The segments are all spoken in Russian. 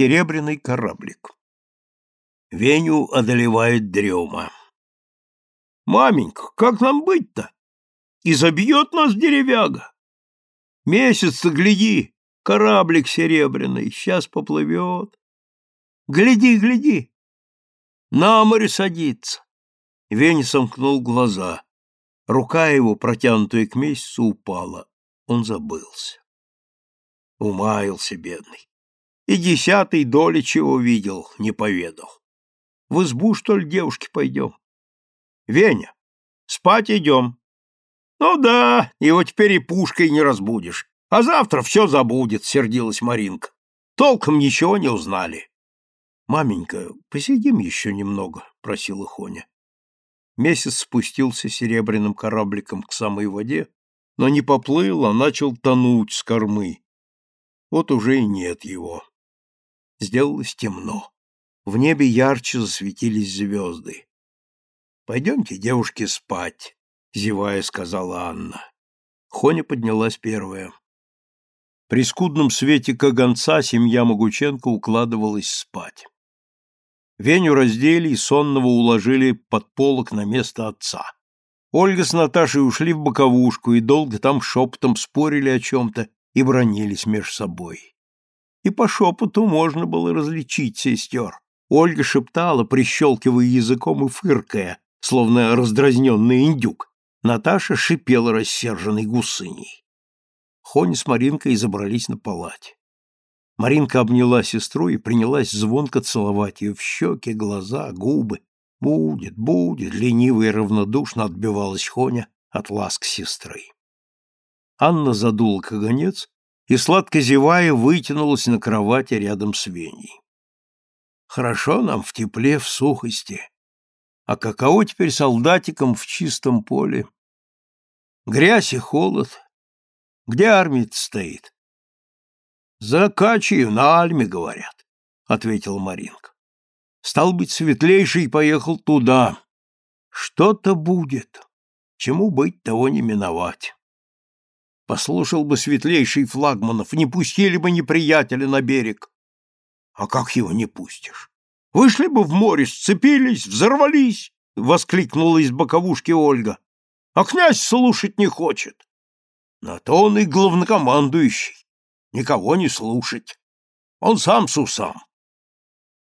Серебряный кораблик. Веню одолевает дрема. «Маменька, как нам быть-то? И забьет нас деревяга. Месяц-то, гляди, кораблик серебряный, сейчас поплывет. Гляди, гляди. На море садится». Веня сомкнул глаза. Рука его, протянутая к месяцу, упала. Он забылся. Умаился бедный и десятой доли чего видел, не поведал. В избу, что ли, девушки, пойдем? Веня, спать идем. Ну да, его теперь и пушкой не разбудишь. А завтра все забудет, сердилась Маринка. Толком ничего не узнали. Маменька, посидим еще немного, просила Хоня. Месяц спустился серебряным корабликом к самой воде, но не поплыл, а начал тонуть с кормы. Вот уже и нет его. Сделалось темно. В небе ярче засветились звезды. «Пойдемте, девушки, спать», — зевая сказала Анна. Хоня поднялась первая. При скудном свете каганца семья Могученко укладывалась спать. Веню раздели и сонного уложили под полок на место отца. Ольга с Наташей ушли в боковушку и долго там шепотом спорили о чем-то и бронились меж собой и по шепоту можно было различить сестер. Ольга шептала, прищелкивая языком и фыркая, словно раздразненный индюк. Наташа шипела рассерженной гусыней. Хоня с Маринкой забрались на палате. Маринка обняла сестру и принялась звонко целовать ее в щеки, глаза, губы. «Будет, будет!» — лениво и равнодушно отбивалась Хоня от ласк сестры. Анна задула каганец и, сладко зевая, вытянулась на кровати рядом с Веней. Хорошо нам в тепле, в сухости. А каково теперь солдатикам в чистом поле? Грязь и холод. Где армия стоит? За на Альме, говорят, — ответил Маринка. Стал быть, светлейший поехал туда. Что-то будет. Чему быть, того не миновать. Послушал бы светлейший флагманов, не пустили бы неприятеля на берег. А как его не пустишь? Вышли бы в море, сцепились, взорвались, — воскликнула из боковушки Ольга. А князь слушать не хочет. На то он и главнокомандующий. Никого не слушать. Он сам с усам.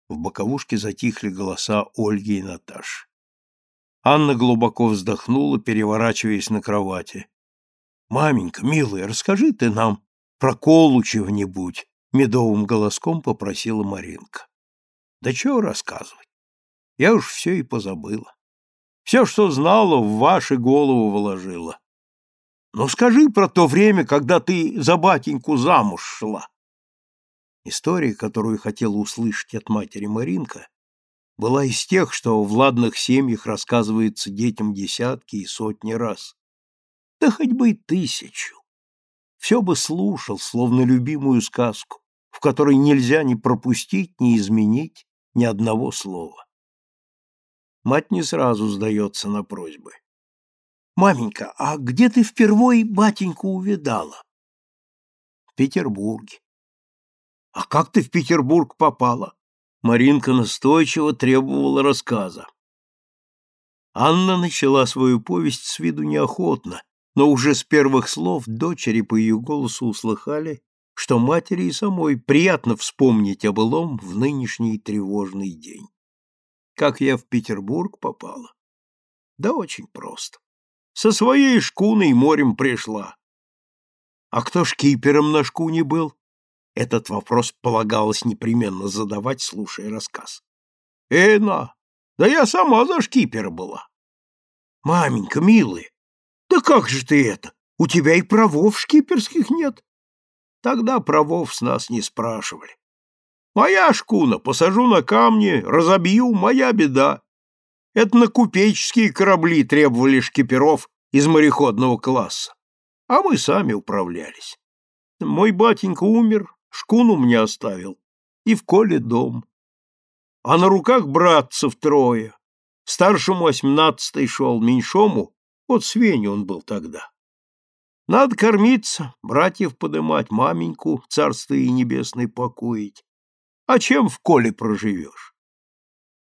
В боковушке затихли голоса Ольги и Наташи. Анна глубоко вздохнула, переворачиваясь на кровати. Маменька, милая, расскажи ты нам про Колучева-нибудь, медовым голоском попросила Маринка. Да чего рассказывать? Я уж все и позабыла. Все, что знала, в ваши голову вложила. Ну, скажи про то время, когда ты за батеньку замуж шла. История, которую хотела услышать от матери Маринка, была из тех, что в ладных семьях рассказывается детям десятки и сотни раз да хоть бы и тысячу. Все бы слушал, словно любимую сказку, в которой нельзя ни пропустить, ни изменить ни одного слова. Мать не сразу сдается на просьбы. «Маменька, а где ты впервые батеньку увидала?» «В Петербурге». «А как ты в Петербург попала?» Маринка настойчиво требовала рассказа. Анна начала свою повесть с виду неохотно, но уже с первых слов дочери по ее голосу услыхали, что матери и самой приятно вспомнить о былом в нынешний тревожный день. Как я в Петербург попала? Да очень просто. Со своей шкуной морем пришла. А кто шкипером на шкуне был? Этот вопрос полагалось непременно задавать, слушая рассказ. Эна, да я сама за шкипера была. Маменька, милая, да как же ты это? У тебя и правов шкиперских нет. Тогда правов с нас не спрашивали. Моя шкуна, посажу на камни, разобью, моя беда. Это на купеческие корабли требовали шкиперов из мореходного класса, а мы сами управлялись. Мой батенька умер, шкуну мне оставил, и в коле дом. А на руках братцев трое. Старшему восемнадцатый шел, меньшому вот свинь он был тогда. Надо кормиться, братьев подымать, маменьку, царство и небесное, покоить. А чем в коле проживешь?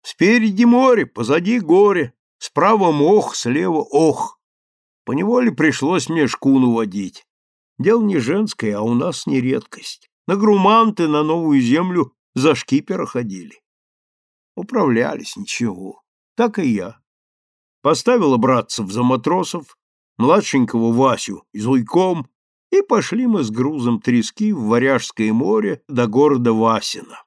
Спереди море, позади горе, справа мох, слева ох. Поневоле пришлось мне шкуну водить. Дело не женское, а у нас не редкость. На груманты, на новую землю за шкипера ходили. Управлялись, ничего. Так и я. Поставила братцев за матросов, младшенького Васю изуйком, и пошли мы с грузом трески в Варяжское море до города Васина.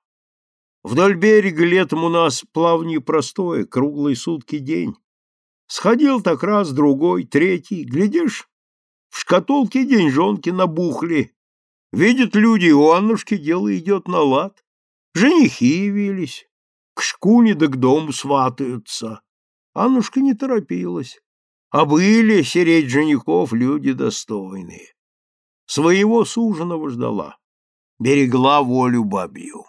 Вдоль берега летом у нас плавание простое, круглые сутки день. Сходил так раз, другой, третий, глядишь, в шкатулке деньжонки набухли. Видят люди, у Аннушки дело идет на лад. Женихи явились, к шкуне да к дому сватаются. Аннушка не торопилась. А были сереть женихов люди достойные. Своего суженого ждала, берегла волю бабью.